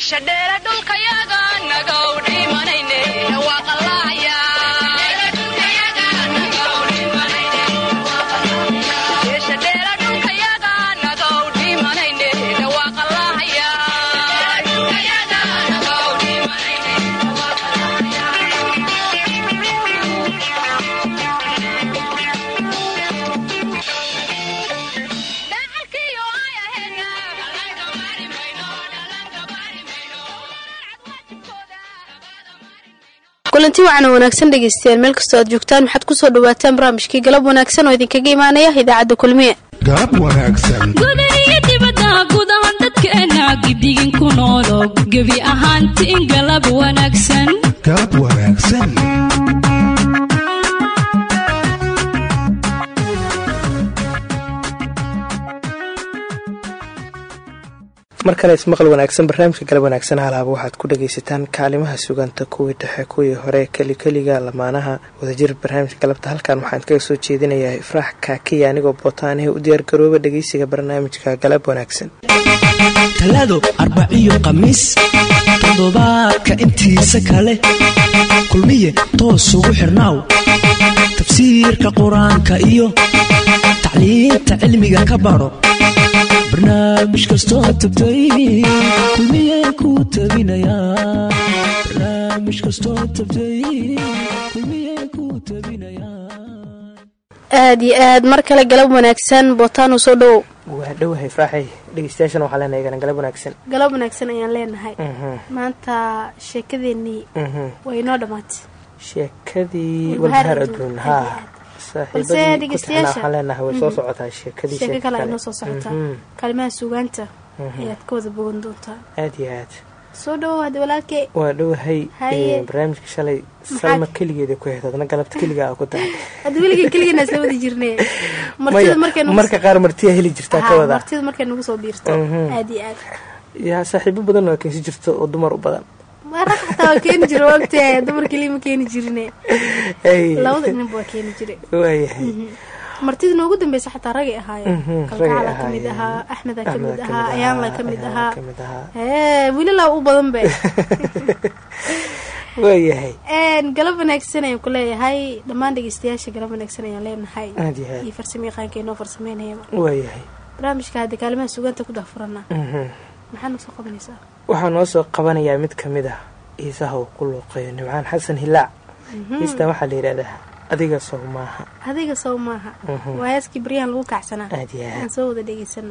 meesha dheera dhulkayaga nago kulanti wacan wanaagsan dhegeystayaal meel kastoo aad joogtaan waxaad ku soo dhawaataan barnaamijkii galab wanaagsan oo idinkaga imaanaya idaacadda kulmiye. Galab wanaagsan. Gudaniyo dibadda gudahan dadkeena gidigin ku noolo gebi ahaantiin galab wanaagsan. Galab wanaagsan mar kale ismaqal wanaagsan barnaamijka galab wanaagsan halaaba waxaad ku dhagaysataan kaalimaha suganta kuwii dhexe kuwii hore kelikeliga lamaanaha wadajir barnaamijka galabta. Halkan waxaan kaga soo jeedinayaa ifraax kaakiya anigoo bootaanihi u diyaargarooba dhageysiga barnaamijka galab wanaagsan. Talaado arbaciyo khamiis toddobaadka intiisa kale. Kulmiye toos ugu xirnaaw. Tafsiirka qur'aanka iyo tacliinta cilmiga ka baro barnaamij kastoo ku tabinayabarnaamij kastoo ku tabinayaa aad iyo aad mar kale galab wanaagsan bootaanu soo dhowow waa dhowahay ifraaxay dhegeystayaashana waxaa leenahay igana galab wanaagsan galab wanaagsan ayaan leenahay maanta sheekadeenii waa inoo dhammaatay sheekadii Walbahaar adduun, haa soo socotaa sheekadii soo socotaa Mhm. suugaanta ayaad ka wada bogan doontaa. Aad iyo aad. Soo dhowow hadda walaalkee waa dhowahay barnaamijka shalay salma keligeeda ku ahayd adna galabta keligaa aa ku tahay. Marka qaar martiya heli jirtaa ka biirto. Mhm. yaa saaxiibo badan waa keensi jirto oo dumar u badan waa rag xataa waa keeni jire wagtahay dumar keliya ma keeni jirine. Labada dhinanba waa keeni jire. Waayahay martida noogu dambeysa xataa ragay Mhm, ahaayeen ragay kalgacala ka mid ahaa axmeda ka mid ahaa ayaanla ahaa, ka mid Ayaan ahaa. ee wiililaa u badan be waayahay galab wanaagsan ayaan ku leeyahay. Dhammaan dhegeystayaasha galab wanaagsan ayaan leenahay. Iyo farsamo yaqaanka inoo farsameynayaba. Waayahay barnaamijka hadda kaalimaha sugaanta ku dahfurana Mhm. waxaa noo soo qabanayaa mid ka mid ah iisaha uu ku luuqeeyo nimcaan xasan hilaac hiistan waxaa la yidhahdaa adiga sow maaha. Adiga sow maaha. Mhm. waa heeskii baryahan lagu kacsanaa aad aad soo wada dhegeysano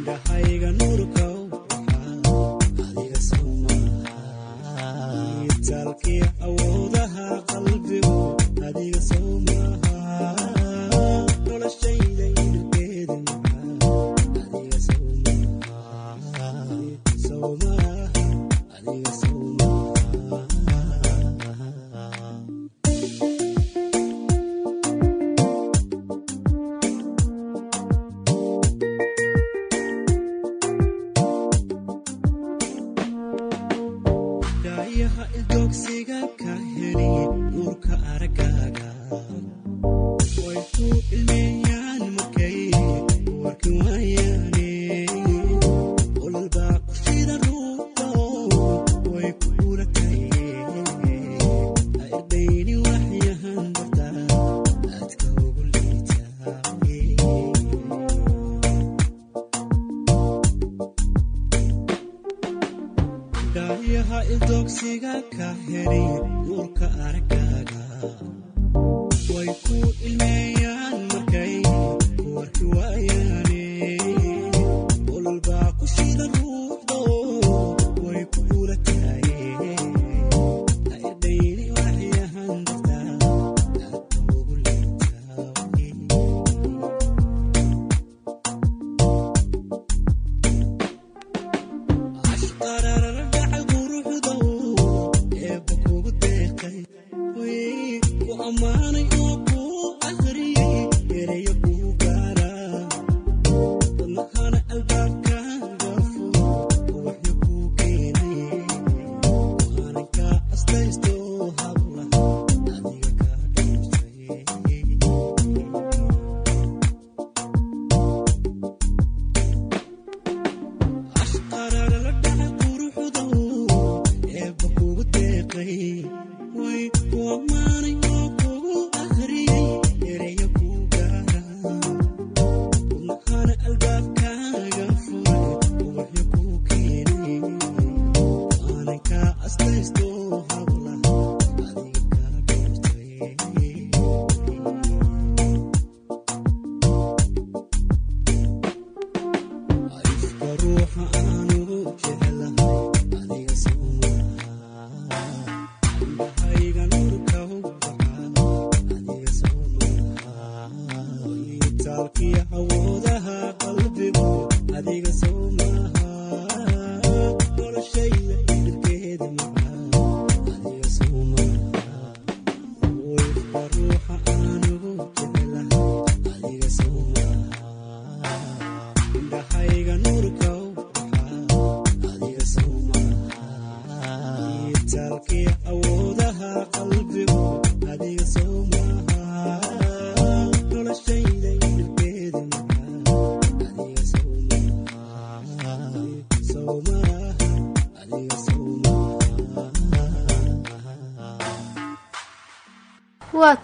indhahay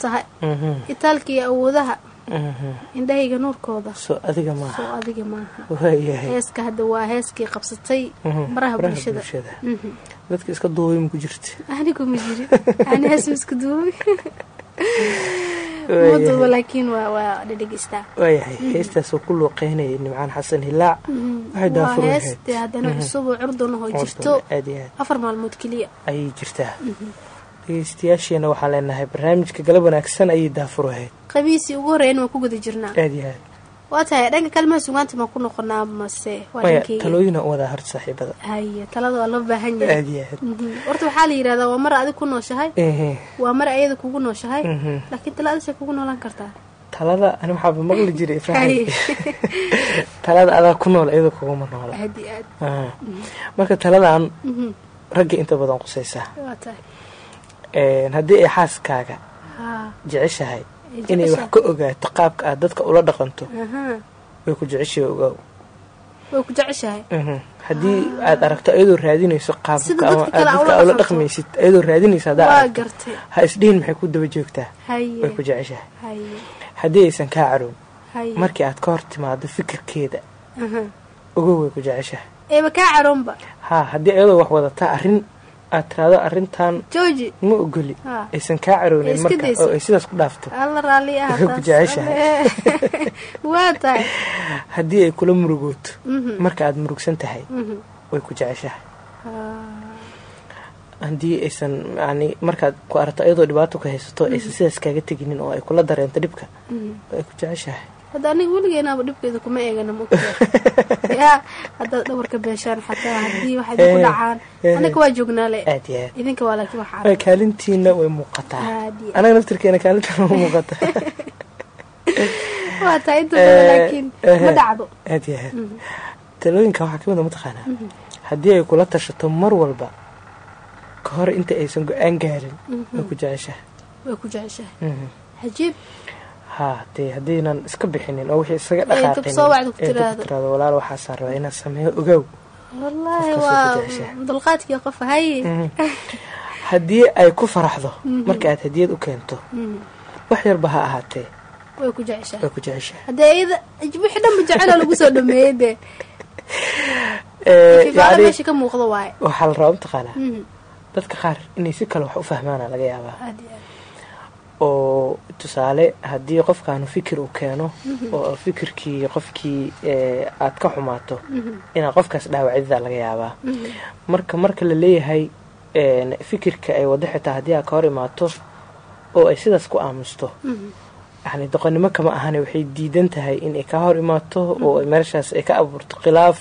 tahay. Itaalkii awoodaha. Indhahayga nuurkooda. Soo adiga maaha. Heeska hadda waa heeskii qabsatay baraha bulshada. Mhm. dadka iska duubay ma ku jirta anigu ma jirin ani hees duubay. Ma duubo laakiin waa waa dhadhegeystaa waayahay. Heestaasoo ku luuqeynayay nimcaan xasan hilaac. Waxay waa daafur hees lahayd dee haddana cusub oo curdunahoo jirto. afar maalmood keliya. Ayay jirtaa dhegeystayaasheena waxaan leenahay barnaamijka galab wanaagsan ayay daafur ahayd. Qabiisii ugu horreeyana waan ku guda jirnaa? Aad iyo aad. Waa tahay dhanka kalimaha sugaanta maan ku noqonaa mase waa maya talooyina u wadaa horta saaxiibada. Haya talada waa loo baahan yahay. Aad iyo aad. Mhm. horta waxaa la yidhahdaa waa mar adig ku nooshahay waa mar ayada kugu nooshahay Mhm. laakiin talada say kugu noolaan kartaa. Talada ani waxaaba maqli jiray talada adaa ku nool iyada kuguma noola. Ah. marka taladan Mhm. ragga inta badan qusaysaa haddii ay xaaskaaga jeceshahay Ay inay wax ka ogaato qaabka aad dadka ula dhaqanto way ku jeceshahay Mhm. haddii aad aragto iyadoo raadinayso qaabka dadka aad ula dhaqmaysid iyadoo raadinaysa haddaa aragto ha isdhihin maxay ku daba joogtaa? Way ku jeceshahay. Haddii aysan kaa caroon markii aad ka hor timaado fikirkeeda ogow way ku jeceshahay. Eeba kaa caroonba. Haa haddii iyadoo wax wadataa arrin aad tiraahdo arrintan jooji. ma ogoli. Aysan kaa caroonin marka. oo ay sidaas ku dhaafto. Ah Way ku taas. jeceshahay. haddii ay kula murugooto Mhm. marka aad murugsan tahay Mhm. way ku jeceshahay. Ah. haddii aysan yani markaad ku aragto iyadoo dhibaato ka haysato aysan sidaas kaaga teginin oo ay kula dareento dhibka oo ay ku jeceshahay hadda aniga weligeenaaba dhibkeeda kuma eegana maogtaa yaa haddaad dhawarka beeshaan xataa haddii wax idinku Eh, dhacaan. eh. anaga waa joognaale idinka waa laakiin wax kaalintiina way muuqataa. Anaga naftirkeena kaalintiina way muuqataa. Waa tahay inta badan Eh, laakiin ma dhacdo. aad iyo aad. Talooyinka waxaa ka mid a mataqaanaa haddii ay kula tashato mar walba ka hor inta aysan go'aan gaarin way ku jeceshahay. Way ku jeceshahay. Mhm. cajiib haa dee haddaynan iska bixinin oo wixii isaga tiraahdo walaal waxaasaa rabaa inaan sameeyo Mhm. haddii ay ku faraxdo marka aad hadiyad u keento Mhm. wax yarba ha ahaatee. Way ku jeceshahay. Way ku jeceshahay. Haddee iyada wixii dhanba jecela lagu soo dhameeyey dee. Ee, fifaalo yacni meesha ka muuqdo waaye. waxaa la rabaa mataqaanaa Mhm. dadka qaar inay si kale wax u fahmaana laga yaabaa oo tusaale haddii qofkaanu fikir uu keeno oo fikirkii qofkii ee, aad ka xumaato inaad qofkaas dhaawacidida laga yaabaa. Marka marka la leeyahay een, fikirka ay wado xitaa haddii aad ka hor imaato oo ay sidaas ku aamusto yani doqonnimo kama ahane waxay diidan tahay inay ka hor imaato oo ay meeshaas ay ka abuurto khilaaf.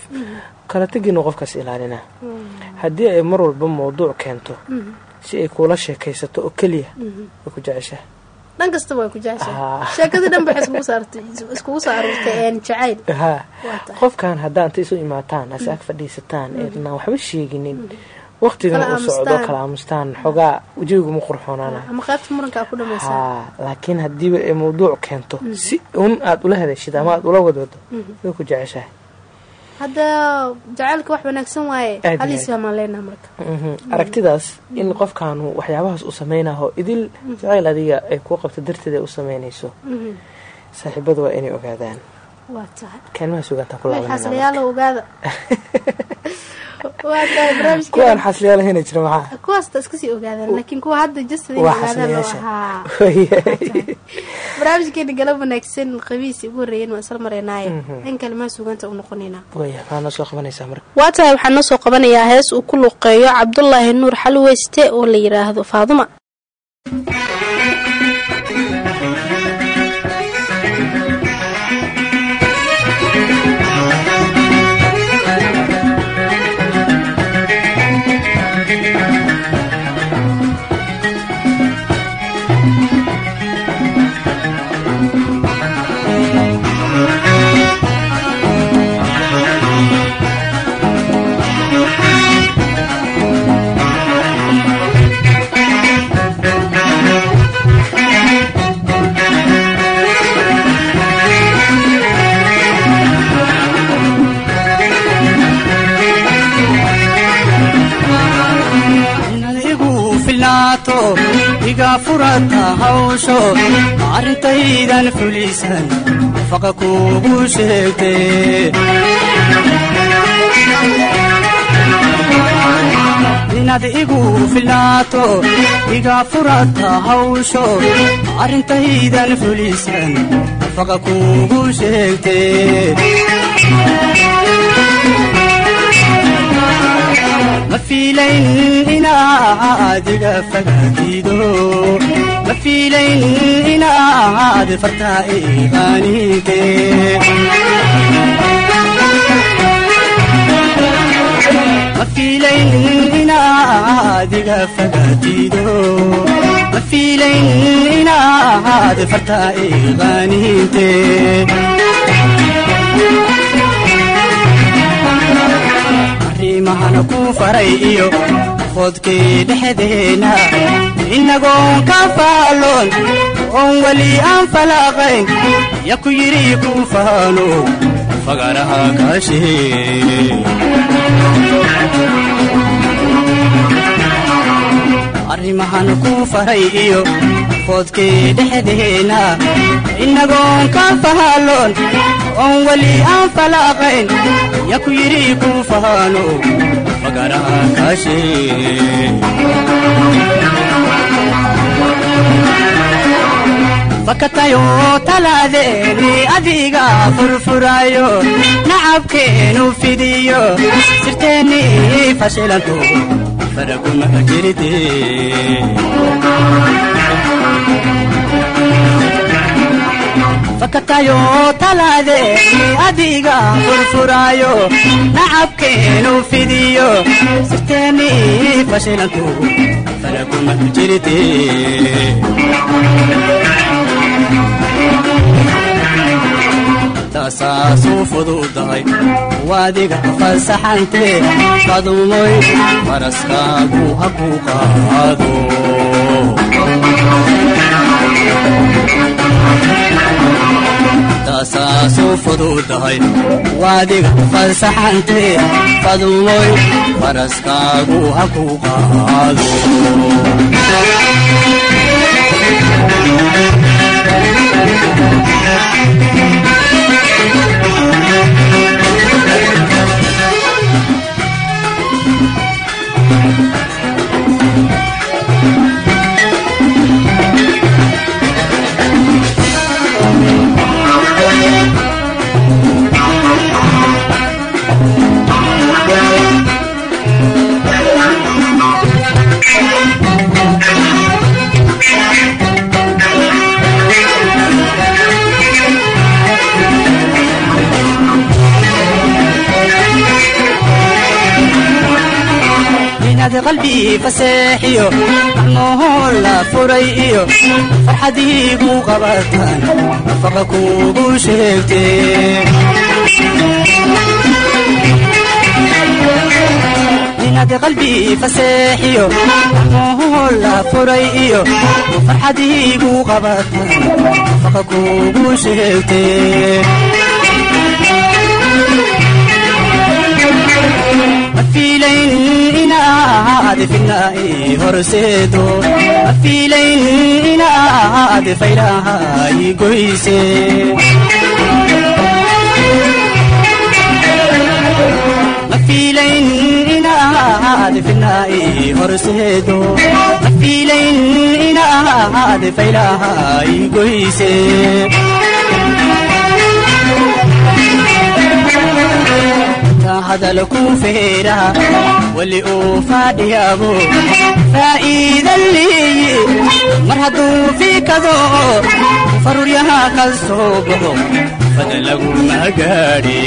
Kala teginu qofkaas ilaalina. Haddii ay mar walba mawduuc keento si ay kuula sheekaysato oo keliya way ku jeceshahay. Dhan kasta way ku jeceshahay. Ah. sheekadii dhan baxay iskugu saartay iskugu soo een jacayl. Haa waa qofkan haddaa inta isu imaataan ase ag fadhiisataan eednaan waxba sheeginin. Waqtigan Kala uu socdo kala aamustaan xogaa wejiguma qurxoonaana ama qaybta muranka aa ku dhamaysaa. Haa laakiin haddiiba ay mawduuc keento si un aad ula hadashid ama aad ula wadwado way ku jeceshahay hadda jacaylka wax wanaagsan waaye leenaha marka. Mhm. aragtidaas in qofkaanu waxyaabahaas u samaynaho idil jacayl adiga ay kuu qabto darteed ay u samaynayso Mhm. saaxiibadu waa inay ogaadaan. Waa tahay kaalmaha sugantaan ku xasliyaalo ogaada kuwaan barnaamijkeena xasliyaal hena jira maxaa kuwaasta iska sii ogaadaan laakiin kuwa hadda jasad waa ogaadaan loo xasliyaasha ahaa barnaamijkeena galab wanaagsan qabiisi ugu horreeyeen waan isla maraynaaye in kalimaa suganta u noqonaynaa. Waa tahay waxaan noo soo qabanayaa hees uu ku luqeeyo cabdulaahi nuur xalweyste oo la yidhaahdo faaduma hawsho arrintaydan fulisan faqa kuugu sheegte inaad igu filnaato iga furata hawsho arrintaydan fulisan faqa kuugu sheegte ma fiilayn inaad iga fagaatido ma fiilayn inaad fartaa iqaaninte ma fiilayn inaad iga fagaatido ma fiilayn inaad fartaa iqaaninte arrimahana ku faray iyo fodkii dhexdeena inagoon ka faaloon oon weli aan falaaqayn ya ku yidhi ku faalo fagaraha kaashee arrimahan ku faray iyo foodkii dhexdeena inagoon ka fahalloon oon weli aan falaaqayn ya ku yidhi ku fahaano fakatayo talaadeeni adiga furfurayo nacabkeenu fidiyo sirteennii fashilanto faraguma jiride fakatayo talaadeeni adiga furfuraayo nacabkeenu fidiyo sirteeni fashilantu faraguma jiride tasaasuu fududahay waadiga fasaxante tasaasuu fududahay waadiga fasaxante qadumoy faraskaagu haku qaado inaad qalbii faseexiyo macnuhu la furay iyo farxadiigu qabataan nafaqa kuugu sheegtee inaad qalbii faseexiyo macnuhu la furay iyo farxadiigu qabataan nafaqa kuugu sheegtee mafiilayn inaad finaa'i horseedo mafiilayn inaad faylahay goyse mafiilayn inaad finaa'i horseedo mafiilayn inaad faylahay goyse hadal ku feera weli uu faadhiyaabo faa'iidan leeye mar hadduu fiikado faruryaha ka soo baxo fada gaadhe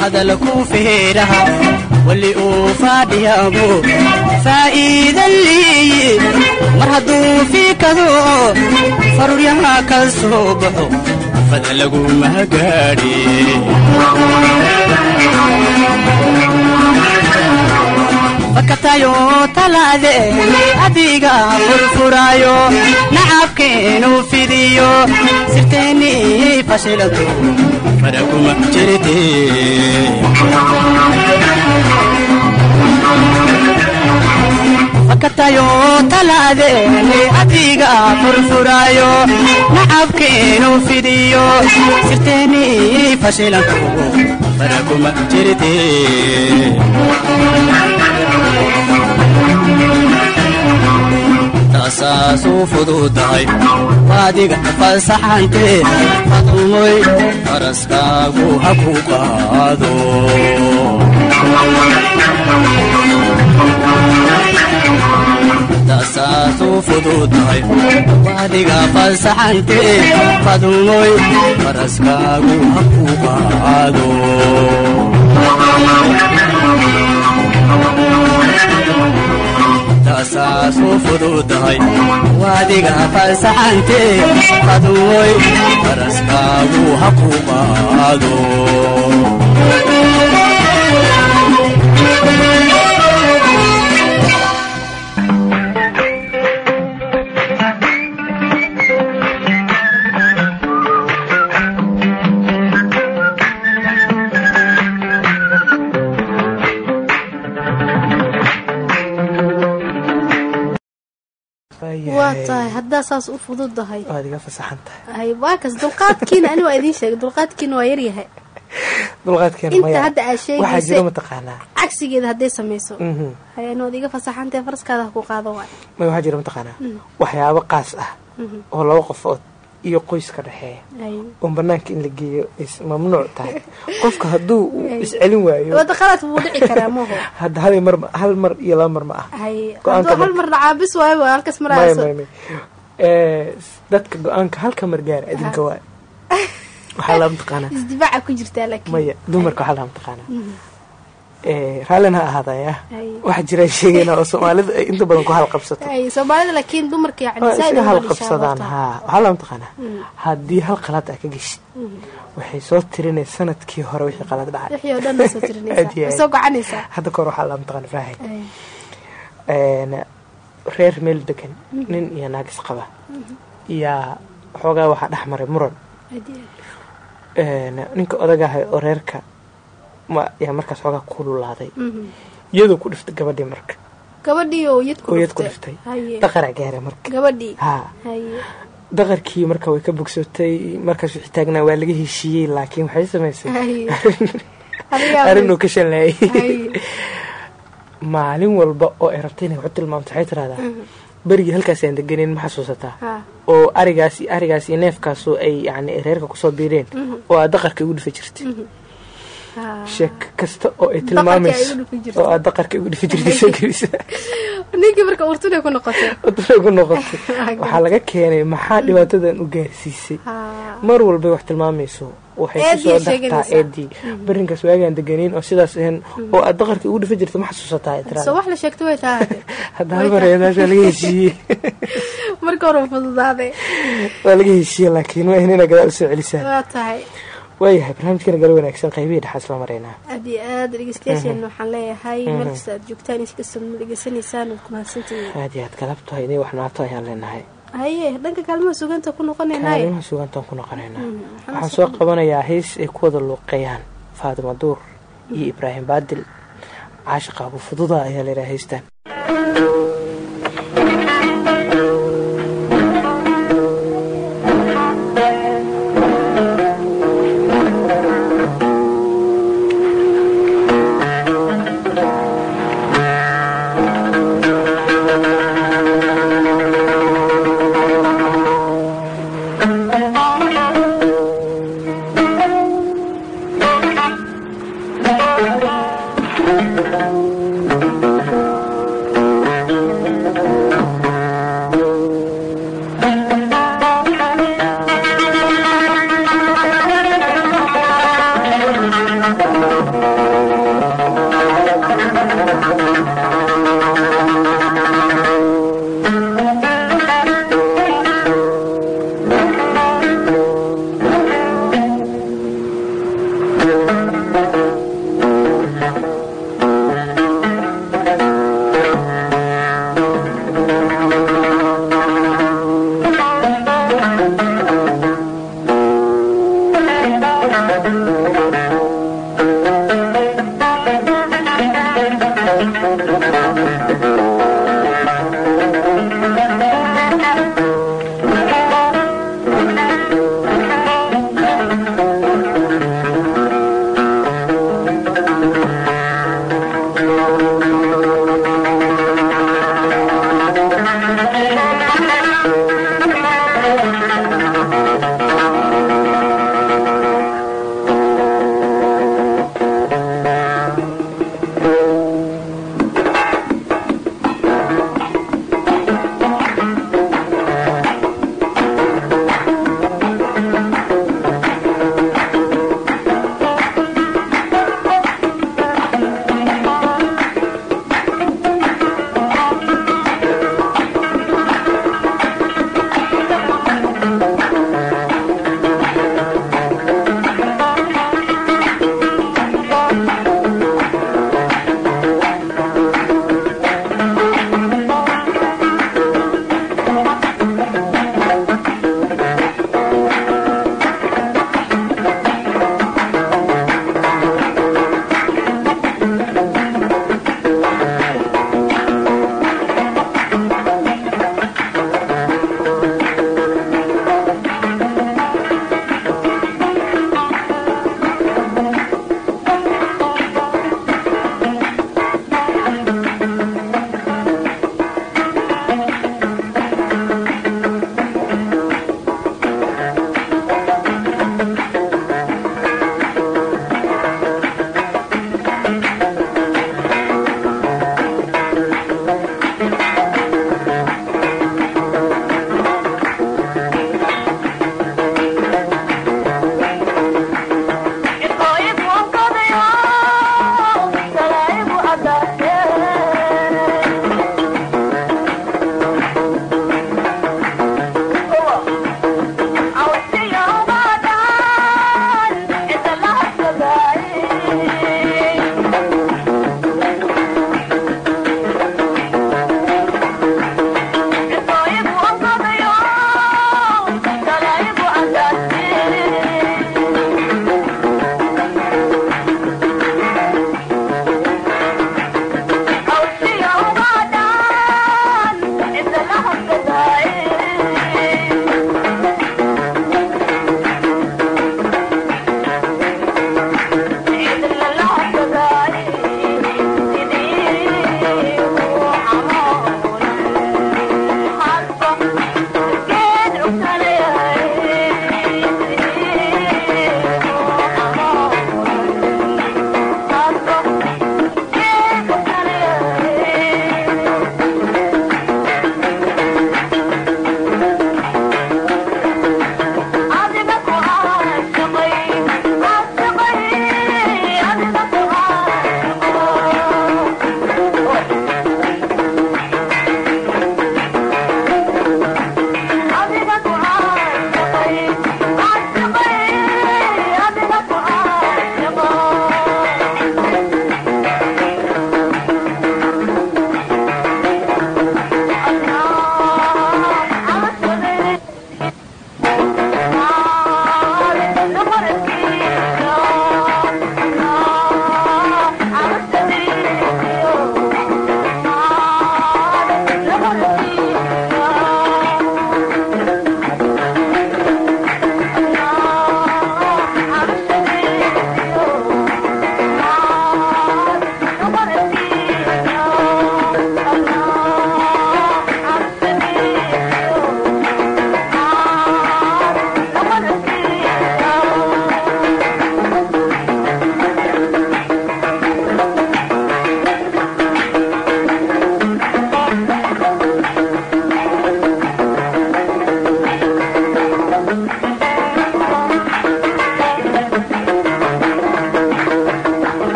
hadal ku feeraha weli uu faadhiyaabo. Faa'iidan leeye mar hadduu fiikado faruryaha ka soo baxo. Fada laguma fakatayo talaadeeni adiga furfuraayo nacabkeenu fidiyo sirteeni fashilanto faraguma jirte fakatayo talaadeeni adiga furfuraayo nacabkeenu fidiyo sirteeni fashilanto faraguma jirte tasaasuu fududahay waadiga fasaxante fadumoy faraskaagu haku qaado tasaasuu fududahay waadiga fasaxante fadumoy faraskaagu haku qaado tasaasuu fududahay waadiga fasaxante fadumoy faraskaagu haku haddaa saas u fududahay waad iga fasaxan tahay. Hay waa kas dulqaadkiina ani waa idiin sheegay. Dulqaadkiina waa yaryahay. Inta hadda aad mataqaanaa. cagsigeeda hadday samayso. Mhm. hay anood iga fasaxantee faraskaada ha ku qaado waay. Maya waxaa jira mataqaanaa. Waxyaabo qaas ah oo laba qofood iyo qoyska dhexeeya. Oo banaanka in la geeyo mamnuuc tahay. Qofka hadduu iscelin waayo. Wada qalad wuu dhici karaa maho hadda hal mar hal mar iyo laba mar ma ah hal mar dhacaabis waayo halkas dadka go'aanka halka mar gaara idinka waa waxaa laa mataqaanaa isdifaaca ku jirtaa laakiin. Maya dumarka waxaa laa mataqaanaa Eh, raallina ha ahaadaya. Ay. waxaa jira sheegayna oo soomaalida ay inta badan ku halqabsato. Uga halqabsadaan haa. Waxaa laa mataqaanaa haddii hal qalad aa ka geshid waxay soo tirinay sannadkii hore wixii qalad dhacay. Hadda kahor waxaa laa mataqaana een, reer meel degan nin iyo naagis qaba. Yaa xoogaa waxaa dhex maray muran. Ninka odagahay oo reerka yaa markaas xoogaa kululaaday aad. Iyadoo ku dhiftay gabadhii marka. Gabadhii oo yad ku dhiftay daqaraa gaaray marka. Haa daqarkii marka way ka bogsatay markaas wixii taagnaa waa laga heshiiyey laakiin waxay samaysay. Haye. arrin- Adiga arrin uu ka shallayay Haye. maalin walba oo ay rabtay inay waxu tilmaamto waxay tiraahdaa berigii halkaasaan deganin ma xasuusataa. Oo arigaas arigaas iyo neefkaasoo ay yani reerka ku soo biireen. Oo aad daqarka igu dhifa jirtay Ha. Sheek kasta oo ay tilmaamayso dhifi oo aad daqarka igu dhifi jirtay soo gelisa ninkii marka urtuna ku noqotay. Wadada ku noqotay. Waxaa laga keenay maxaa dhibaatadan u gaarsiisay? Mar walbay wax tilmaamayso. Waxay ku soo dartaa eedii. Barinkaas waagaan deganiin oo sidaas ahayn oo aad daqarka igu dhifa jirta ma xasuusataa soo tiraahdaa wax la sheegto way tahay. Hadda hal mar eedaashaa laga heshiiyey. Marka hore u fududaaday waa laga heshiiyey laakiin waa inayna gadaal u soo celisaan waa tahay waayahay barnaamijkana galo wanaagsan qaybihii dhexaas la maraynaa aad iyo aad dhegeystayaasheena waxaan leeyahay meel kasta aad joogtaan inkastoo ma dhegeysanaysaan waad ku mahadsantihiin aad iyo aad galabto inay wax naato ayaan leenahay. Haye dhanka kaalmaha suganta ku noqonaynaaye kaalimaha sugantaan ku noqonaynaa waxaan soo qabanayaa heys ay ku wada luuqeeyaan faadima duur iyo ibraahim baadil caashiqa abu fududa ayaa layidhaha heystaan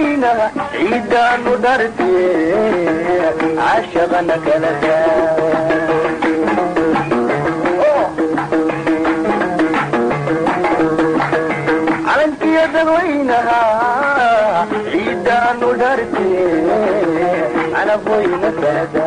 dadweynaha ciidaanu dhartee cashaqana kala calankiyo dadweynaha ciidaanu dhartee canaboyna kala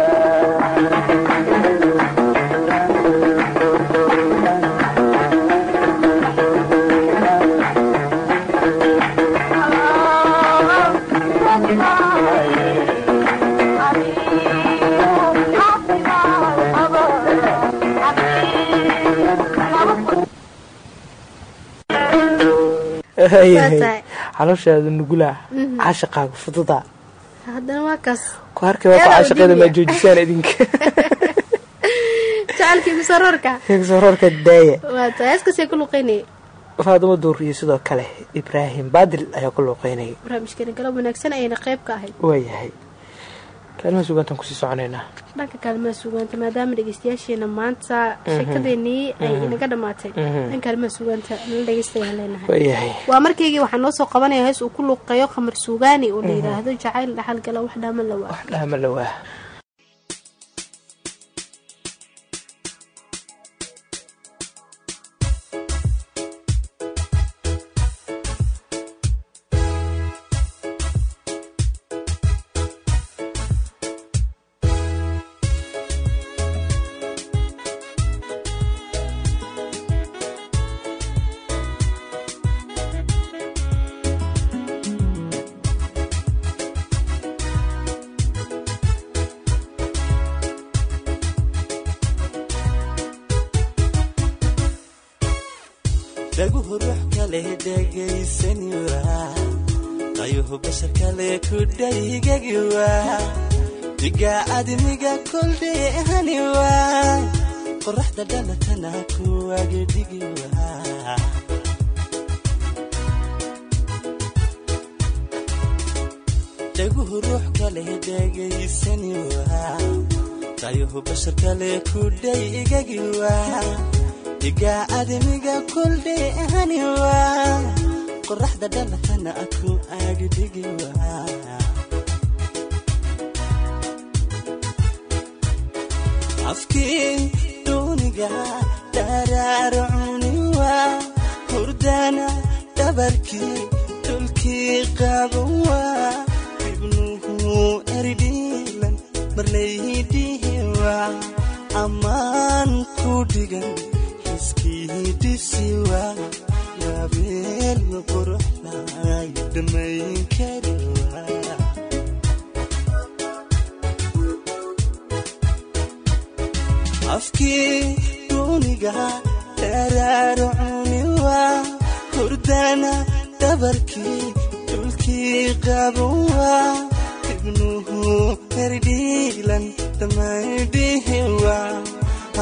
calooshaada nugulaa caashaqaaga fududa. Ku arkay waa ku caashaqeeda maa joojisaan idinka? Sororka daaya faadimo duur iyo sidoo kale ibraahim baadil ayaa ku luuqeynayay barnaamijkeena galab wanaagsan ayayna qayb ka ahayd. Waayahay kaalimaha sugaantaan ku sii soconaynaa dhanka kaalmaha sugaanta maadaama dhegeystayaasheena maanta sheekadeenii ay inaga dhammaatay dhan kaalmaha sugaanta nala dhegeystayaan leenahay waa markaygii waxaa noo soo qabanaya hees uu ku luuqeeyo khamar suugaani oo la yidhaahdo jacayl dhaxal gala wax dhaaman la waa qayuhu bashar kale ku dhaygagiwa digaa admiga koldheehaniwa qoraxda dhalatana kuwagedhigiwa dhaguhu ruux kale dhegaysaniwa qayuhu bashar kale ku dhaygagiwa digaa admiga koldheehaniwa qoraxda dhalatana ku agdhigiwa afkii duuniga dharaarcuniwa hurdana dhabarkii dhulkii qabawa ibnuhu erdhiilan marlaydhihiwa ammaan ku dhigan xiskii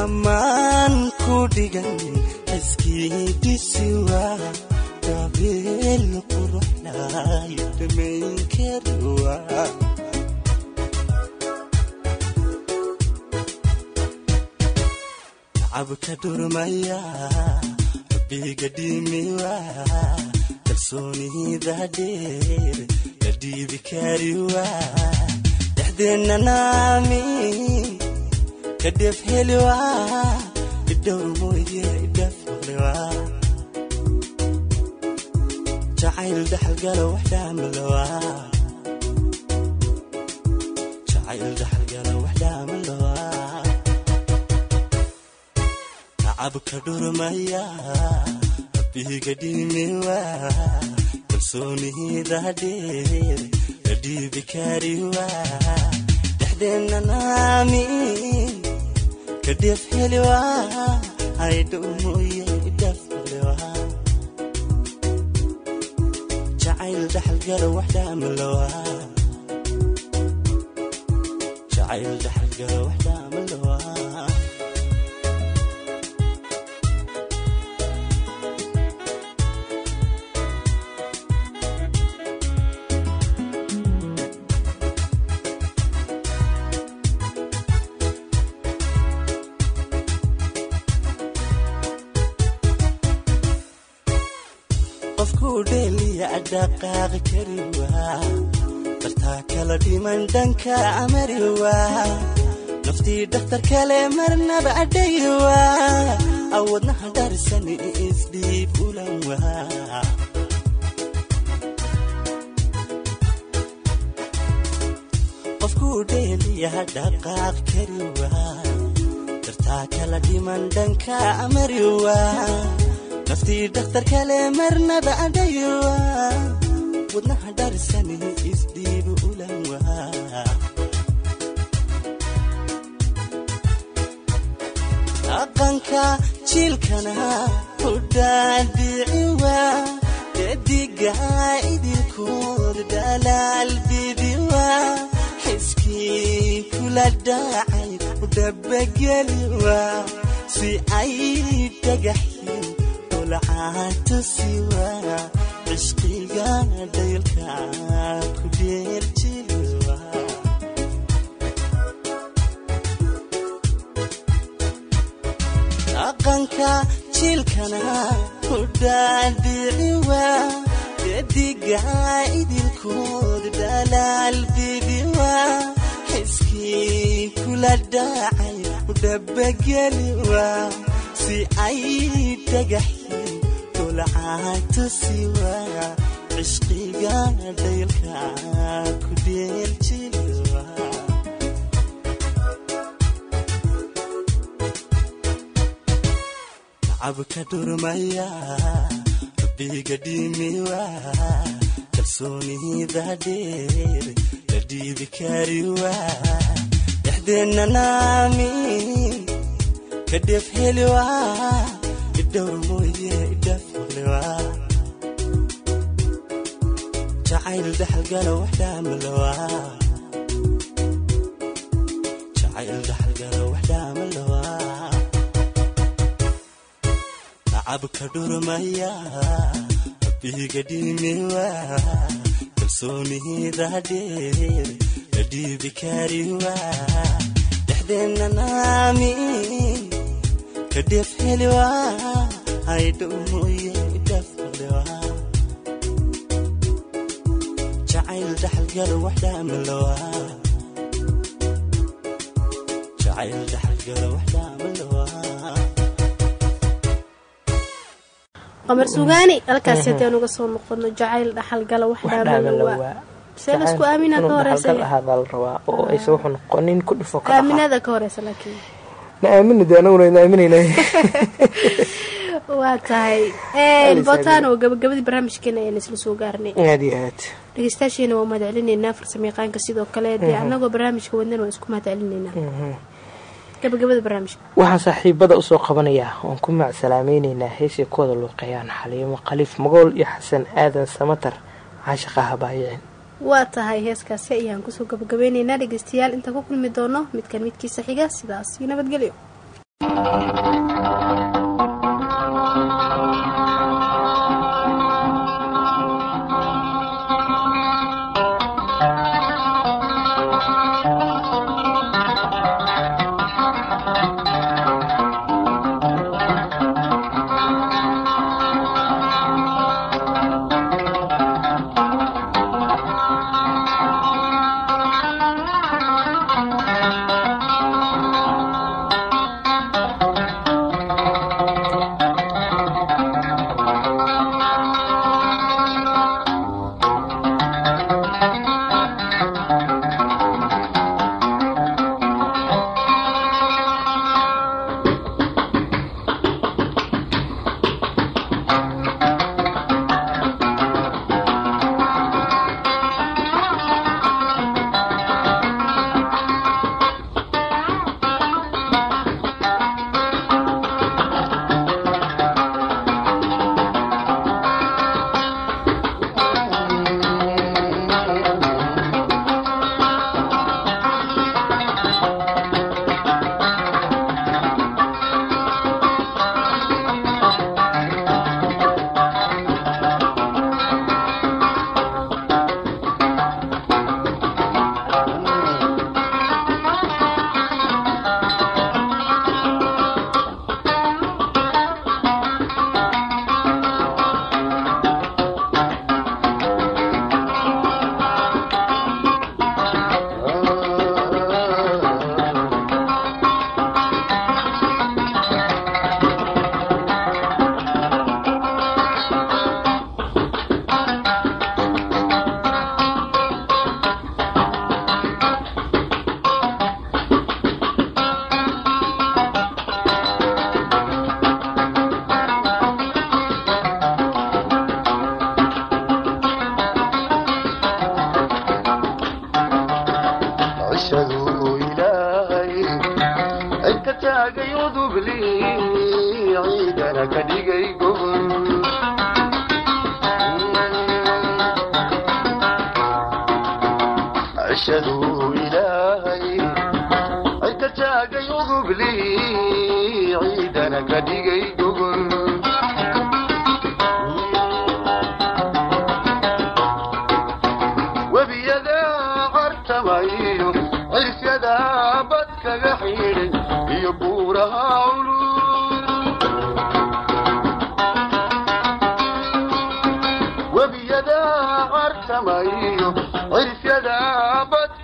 ammaan ku dhigan xiskii cabka dhurmaya rabbiga dhimiwa kalsoonida dheer la dhiibi kariwa dhexdeenna naami kadhef heliwa idhowr mooye idhaf maqliwa jacayl dhaxalgalo wax dhaamalawa jacayl dhaxalgalo wax dhaamalawa tacabka dhurmaya rabbiga dhimiwa kalsoonida dheer la dhiibi kariwa dhexdeenna naami kadhef heliwa aydhow mooye jacayl dhaxalgalo wax dhaamalawa dhaqaaqi kariwa dartaa kala dhiman dhanka amariwa naftii dhakhtar kale marnaba adhaywa awadnaha dharsani isdhiib ulan waa. Qofkuu dheeliya dhaqaaq kariwa dartaa kala dhiman dhanka amariwa naftii dhakhtar kale marnaba adhaywa wadnaha dharsani isdhiib ulan waa dhaqanka jiilkana hudhaadhiciwa dediga idinkood dhalaal bidiwa xiskii kula dhacay udhabageliwa si ay dhagaxin ulcaatusiwa cishqiga dhaylka ku dheerjiliwa dhaqanka jiilkana hudhaadhiciwa dediga idinkood dhalaal bidiwa xiskii kula dhacay udhabageliwa si ay dhagaxin ulcaatusiwa cishqiga dhaylka ku dheeljiliwa cabka dhurmaya rabbiga dhimiwa kalsoonida dheer la dhiibi kariwa. Dhexdeenna naamin ka dheef heliwa idhowr mooye maqliwa jacayl dhaxalgala wax dhaamalawa jacayl dhaxalgala wax dhaamalawa cabka dhurmaya rabbiga dhimiwa kalsoonida dheer la dhiibi kariwa dhexdeenna naamin ka dheef heliwa haydhow jacayl dhaxalgala wax dhaamalawa jacayl dhaxalgala wax dhaamalawa qamar sugaani halkaas haddaan uga soo noqono jacayl dhaxal gala wax dhaamalowa aaminada ka horeysa laakiin na aamina de anaguna na aaminayna waa tahay botaan oo gabagabadii barnaamijkeena ayaan isla soo gaarnay. Aad iyo aad. Dhegeystayaasheena waa mahad celinaynaa farsamayaqaanka sidoo kale. Dee annagoo barnaamijka wadnan waa isku mahad celinaynaa gabagabada barnaamijka waxaan saaxiibada u soo qabanayaa oon ku macsalaamaynaynaa heesay ku wada luuqeeyaan xaliimo khaliif magool iyo xasan aadan samatar caashaqa habaayicin waa tahay heeskaasi ayaan ku soo gabagabeynaynaa dhegeystayaal. Intaan ku kulmi doono midkan midkiisa xiga sidaas iyo nabadgelyo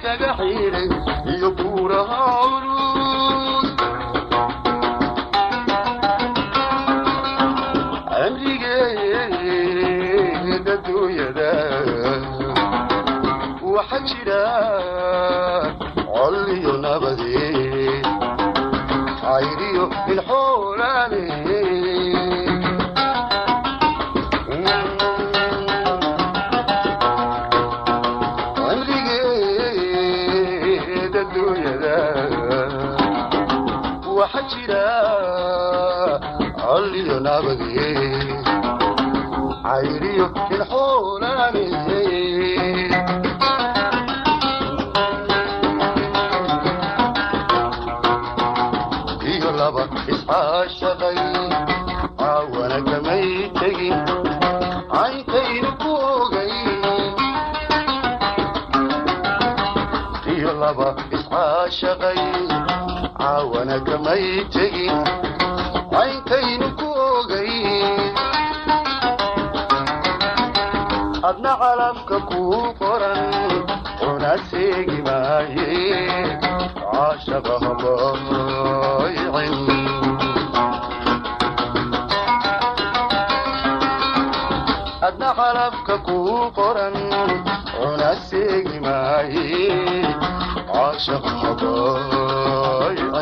kaga xiiday iyo buuraha culus shaqay caawana kamay tegin caynkaynu ku ogay adna calamka kuu qoran una seegi maaye caashaqa hoboycin adna calamka kuu qoran una seegi maaye عاشق حبايب